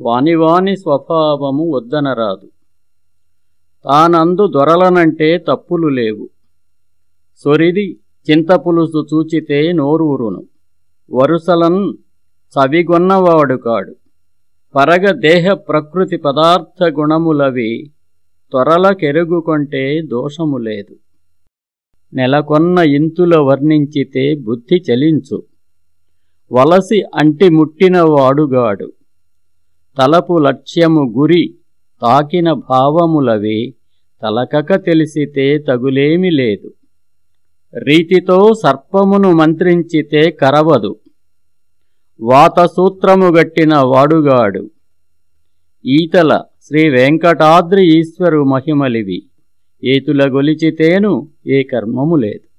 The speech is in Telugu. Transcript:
వానివాని స్వభావము వద్దనరాదు. తానందు దొరలనంటే తప్పులు లేవు. సొరిది చింతపులుసు చూచితే నోరూరును. వరుసలన్ చవిగొన్నవాడు కాడు. పరగ దేహ ప్రకృతి పదార్థ గుణములవి త్వరల కెరుగుకొంటే దోషము లేదు. నెలకొన్న ఇంతుల వర్ణించితే బుద్ధి చలించు. వలసి అంటి తలపు లక్ష్యము గురి తాకిన భావములవే తలకక తెలిసితే తగులేమి లేదు. రీతితో సర్పమును మంత్రించితే కరవదు. వాతసూత్రము గట్టిన వాడుగాడు. ఈతల శ్రీ వెంకటాద్రి ఈశ్వరు మహిమలివి. ఏతుల గొలిచితేను ఏ కర్మము లేదు.